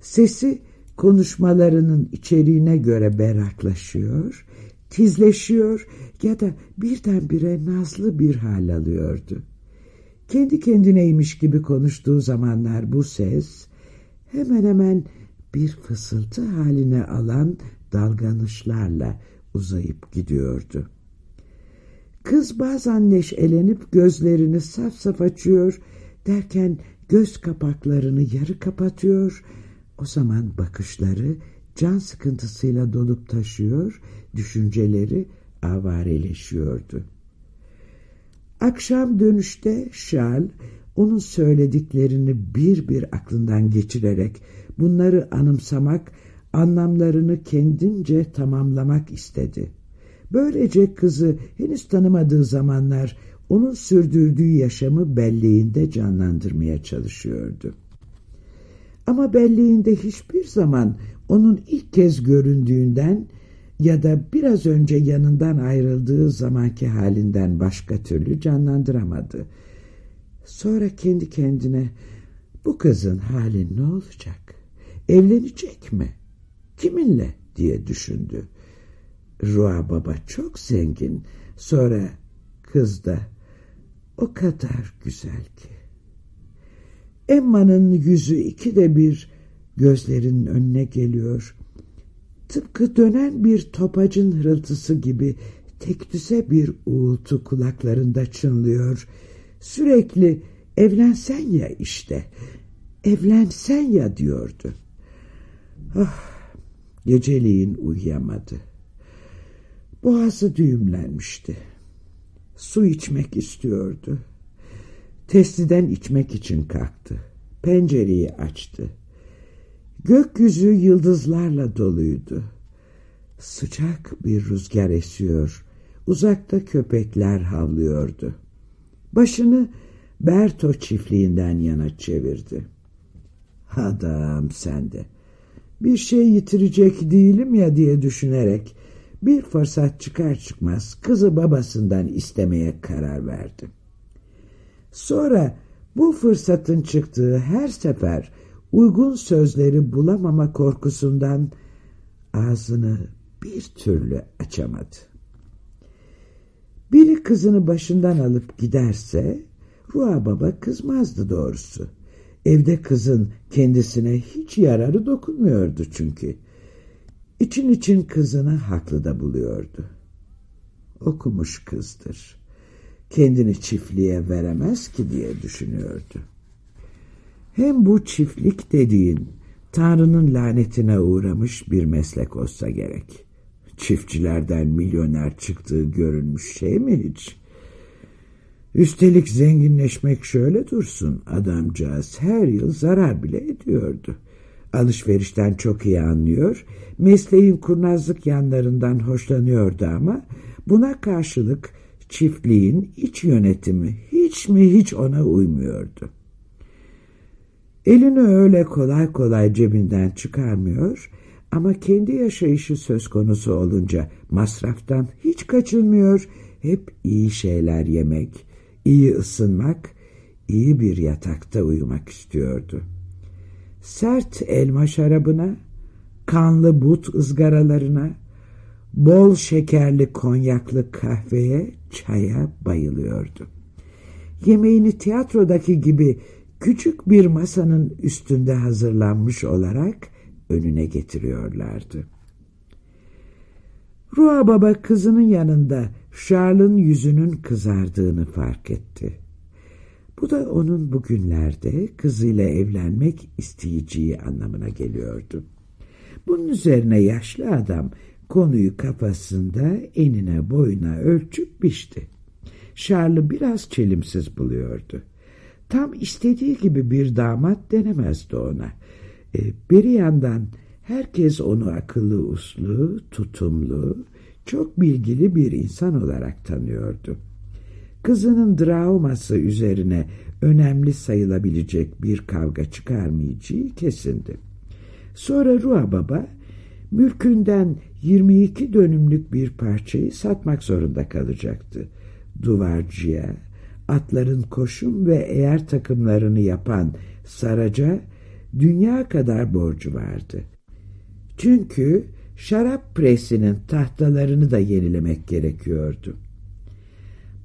Sesi konuşmalarının içeriğine göre berraklaşıyor, tizleşiyor ya da birdenbire nazlı bir hal alıyordu. Kendi kendineymiş gibi konuştuğu zamanlar bu ses hemen hemen bir fısıltı haline alan dalganışlarla uzayıp gidiyordu. Kız bazen neşelenip gözlerini saf saf açıyor derken göz kapaklarını yarı kapatıyor. O zaman bakışları can sıkıntısıyla dolup taşıyor, düşünceleri avareleşiyordu. Akşam dönüşte Şal onun söylediklerini bir bir aklından geçirerek bunları anımsamak, anlamlarını kendince tamamlamak istedi. Böylece kızı henüz tanımadığı zamanlar onun sürdürdüğü yaşamı belleğinde canlandırmaya çalışıyordu. Ama belleğinde hiçbir zaman onun ilk kez göründüğünden ya da biraz önce yanından ayrıldığı zamanki halinden başka türlü canlandıramadı. Sonra kendi kendine bu kızın hali ne olacak? Evlenecek mi? Kiminle diye düşündü. Rua baba çok zengin. Sonra kız da o kadar güzel ki. Emma'nın yüzü ikide bir gözlerinin önüne geliyor. Tıpkı dönen bir topacın hırıltısı gibi tek düze bir uğultu kulaklarında çınlıyor. Sürekli evlensen ya işte, evlensen ya diyordu. Ah, geceliğin uyuyamadı. Boğazı düğümlenmişti. Su içmek istiyordu. Testiden içmek için kalktı. Pencereyi açtı. Gökyüzü yıldızlarla doluydu. Sıcak bir rüzgar esiyor. Uzakta köpekler havlıyordu. Başını Berto çiftliğinden yana çevirdi. Adam sende. Bir şey yitirecek değilim ya diye düşünerek bir fırsat çıkar çıkmaz kızı babasından istemeye karar verdi. Sonra bu fırsatın çıktığı her sefer uygun sözleri bulamama korkusundan ağzını bir türlü açamadı. Biri kızını başından alıp giderse Rua baba kızmazdı doğrusu. Evde kızın kendisine hiç yararı dokunmuyordu çünkü. İçin için kızını haklı da buluyordu. Okumuş kızdır. Kendini çiftliğe veremez ki diye düşünüyordu. Hem bu çiftlik dediğin Tanrı'nın lanetine uğramış bir meslek olsa gerek. Çiftçilerden milyoner çıktığı görünmüş şey mi hiç? Üstelik zenginleşmek şöyle dursun adamcağız her yıl zarar bile ediyordu. Alışverişten çok iyi anlıyor, mesleğin kurnazlık yanlarından hoşlanıyordu ama buna karşılık çiftliğin iç yönetimi hiç mi hiç ona uymuyordu. Elini öyle kolay kolay cebinden çıkarmıyor ama kendi yaşayışı söz konusu olunca masraftan hiç kaçınmıyor, hep iyi şeyler yemek, iyi ısınmak, iyi bir yatakta uyumak istiyordu. Sert elma şarabına, kanlı but ızgaralarına, bol şekerli konyaklı kahveye, çaya bayılıyordu. Yemeğini tiyatrodaki gibi küçük bir masanın üstünde hazırlanmış olarak önüne getiriyorlardı. Rua baba kızının yanında Charles'ın yüzünün kızardığını fark etti. Bu da onun bugünlerde kızıyla evlenmek isteyeceği anlamına geliyordu. Bunun üzerine yaşlı adam konuyu kafasında enine boyuna ölçüp biçti. Charles'ı biraz çelimsiz buluyordu. Tam istediği gibi bir damat denemezdi ona. E, bir yandan herkes onu akıllı uslu, tutumlu, çok bilgili bir insan olarak tanıyordu. Kızının travması üzerine önemli sayılabilecek bir kavga çıkarmayacağı kesindi. Sonra Rua Baba mülkünden 22 dönümlük bir parçayı satmak zorunda kalacaktı. Duvarcıya, atların koşum ve eğer takımlarını yapan Saraca dünya kadar borcu vardı. Çünkü şarap presinin tahtalarını da yenilemek gerekiyordu.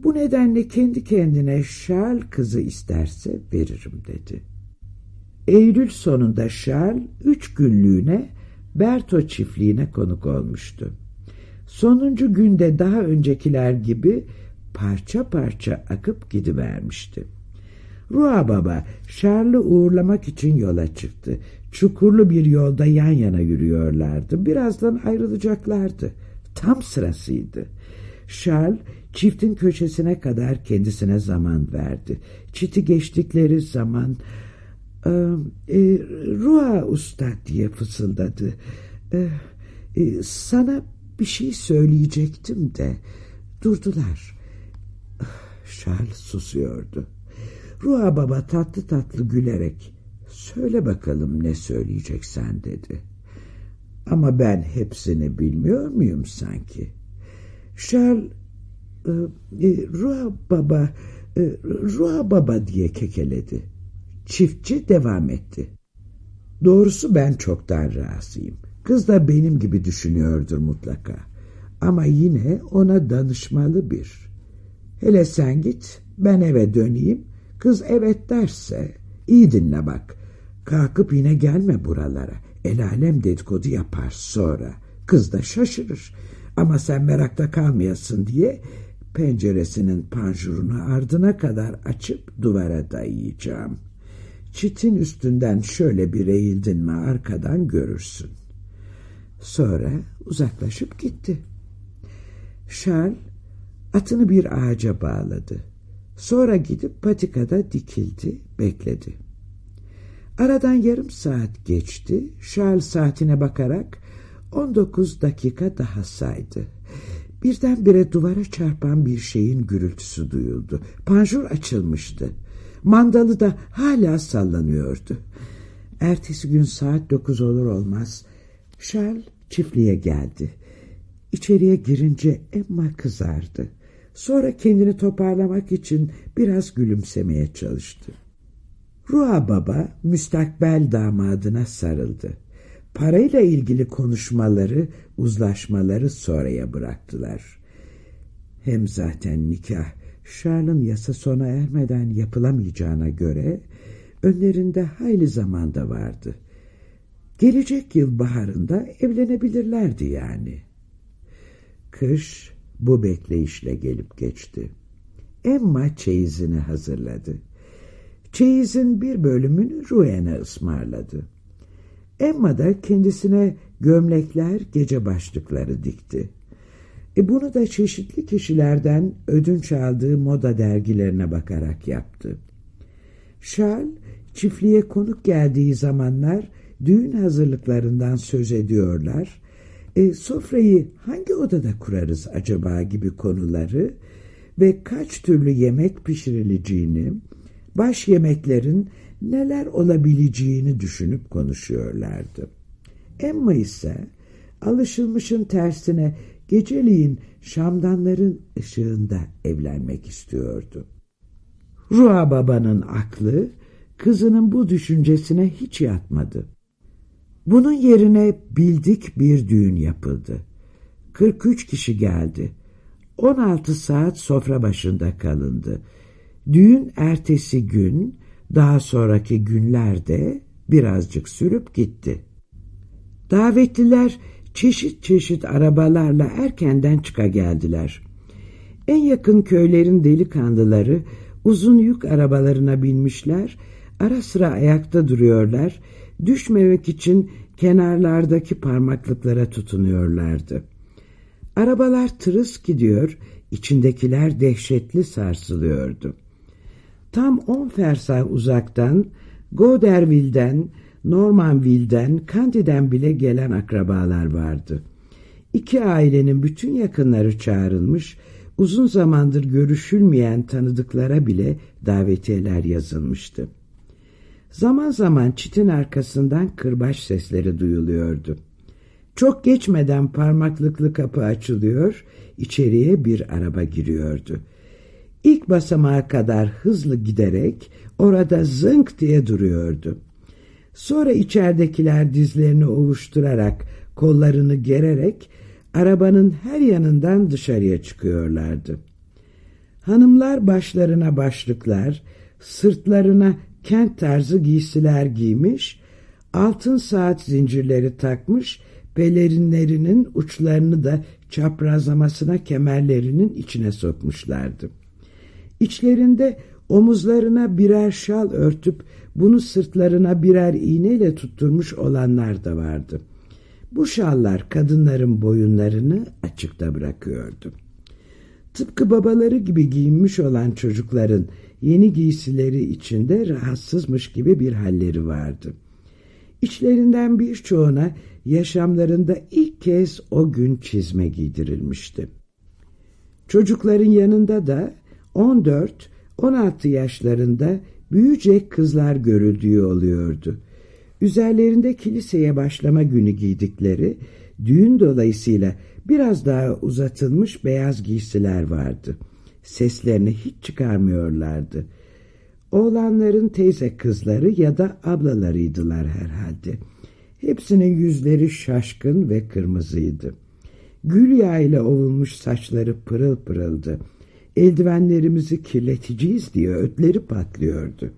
Bu nedenle kendi kendine Şal kızı isterse veririm dedi. Eylül sonunda Şal üç günlüğüne Berto çiftliğine konuk olmuştu. Sonuncu günde daha öncekiler gibi parça parça akıp gidivermişti. Rua Baba Şarl'ı uğurlamak için yola çıktı. Çukurlu bir yolda yan yana yürüyorlardı. Birazdan ayrılacaklardı. Tam sırasıydı. Şarl çiftin köşesine kadar kendisine zaman verdi. Çiti geçtikleri zaman e, Rua Usta diye fısıldadı. E, e, sana bir şey söyleyecektim de durdular. Charles susuyordu. Rua Baba tatlı tatlı gülerek söyle bakalım ne söyleyeceksen dedi. Ama ben hepsini bilmiyor muyum sanki? Charles e, Rua Baba e, Rua Baba diye kekeledi. Çiftçi devam etti. Doğrusu ben çoktan razıyım. Kız da benim gibi düşünüyordur mutlaka. Ama yine ona danışmalı bir. Hele sen git, ben eve döneyim. Kız evet derse, iyi dinle bak. Kalkıp yine gelme buralara. El alem dedikodu yapar sonra. Kız da şaşırır. Ama sen merakta kalmayasın diye penceresinin panjurunu ardına kadar açıp duvara dayayacağım. Çitin üstünden şöyle bir eğildin mi arkadan görürsün. Sonra uzaklaşıp gitti. Charles atını bir ağaca bağladı. Sonra gidip patikada dikildi, bekledi. Aradan yarım saat geçti. Charles saatine bakarak 19 dakika daha saydı. Birdenbire duvara çarpan bir şeyin gürültüsü duyuldu. Panjur açılmıştı. Mandalı da hala sallanıyordu. Ertesi gün saat dokuz olur olmaz Charles çiftliğe geldi. İçeriye girince Emma kızardı. Sonra kendini toparlamak için biraz gülümsemeye çalıştı. Rua Baba müstakbel damadına sarıldı. Parayla ilgili konuşmaları, uzlaşmaları sonraya bıraktılar. Hem zaten nikah Charles'ın yasa sona ermeden yapılamayacağına göre önlerinde hayli zamanda vardı. Gelecek yıl baharında evlenebilirlerdi yani. Kış bu bekleyişle gelip geçti. Emma çeyizini hazırladı. Çeyizin bir bölümünü Ruen'e ısmarladı. Emma da kendisine gömlekler, gece başlıkları dikti. E bunu da çeşitli kişilerden ödünç aldığı moda dergilerine bakarak yaptı. Charles çiftliğe konuk geldiği zamanlar düğün hazırlıklarından söz ediyorlar. E, sofrayı hangi odada kurarız acaba gibi konuları ve kaç türlü yemek pişirileceğini, baş yemeklerin neler olabileceğini düşünüp konuşuyorlardı. Emma ise alışılmışın tersine geceliğin şamdanların ışığında evlenmek istiyordu. Rua babanın aklı kızının bu düşüncesine hiç yatmadı. Bunun yerine bildik bir düğün yapıldı. 43 kişi geldi. 16 saat sofra başında kalındı. Düğün ertesi gün, daha sonraki günlerde birazcık sürüp gitti. Davetliler çeşit çeşit arabalarla erkenden çıka geldiler. En yakın köylerin delikanlıları uzun yük arabalarına binmişler, ara sıra ayakta duruyorlar düşmemek için kenarlardaki parmaklıklara tutunuyorlardı. Arabalar tırıs gidiyor, içindekiler dehşetli sarsılıyordu. Tam on fersah uzaktan, Goderville'den, Normanville'den, Candy'den bile gelen akrabalar vardı. İki ailenin bütün yakınları çağrılmış, uzun zamandır görüşülmeyen tanıdıklara bile davetiyeler yazılmıştı. Zaman zaman çitin arkasından kırbaç sesleri duyuluyordu. Çok geçmeden parmaklıklı kapı açılıyor, içeriye bir araba giriyordu. İlk basamağa kadar hızlı giderek orada zınk diye duruyordu. Sonra içeridekiler dizlerini ovuşturarak, kollarını gererek arabanın her yanından dışarıya çıkıyorlardı. Hanımlar başlarına başlıklar, sırtlarına kent tarzı giysiler giymiş, altın saat zincirleri takmış, pelerinlerinin uçlarını da çaprazlamasına kemerlerinin içine sokmuşlardı. İçlerinde omuzlarına birer şal örtüp bunu sırtlarına birer iğneyle tutturmuş olanlar da vardı. Bu şallar kadınların boyunlarını açıkta bırakıyordu. Tıpkı babaları gibi giyinmiş olan çocukların yeni giysileri içinde rahatsızmış gibi bir halleri vardı. İçlerinden birçoğuna yaşamlarında ilk kez o gün çizme giydirilmişti. Çocukların yanında da 14-16 yaşlarında büyüyecek kızlar görüldüğü oluyordu. Üzerlerinde kiliseye başlama günü giydikleri, düğün dolayısıyla biraz daha uzatılmış beyaz giysiler vardı. Seslerini hiç çıkarmıyorlardı. Oğlanların teyze kızları ya da ablalarıydılar herhalde. Hepsinin yüzleri şaşkın ve kırmızıydı. Gül yağıyla ovulmuş saçları pırıl pırıldı. Eldivenlerimizi kirleteceğiz diye ötleri patlıyordu.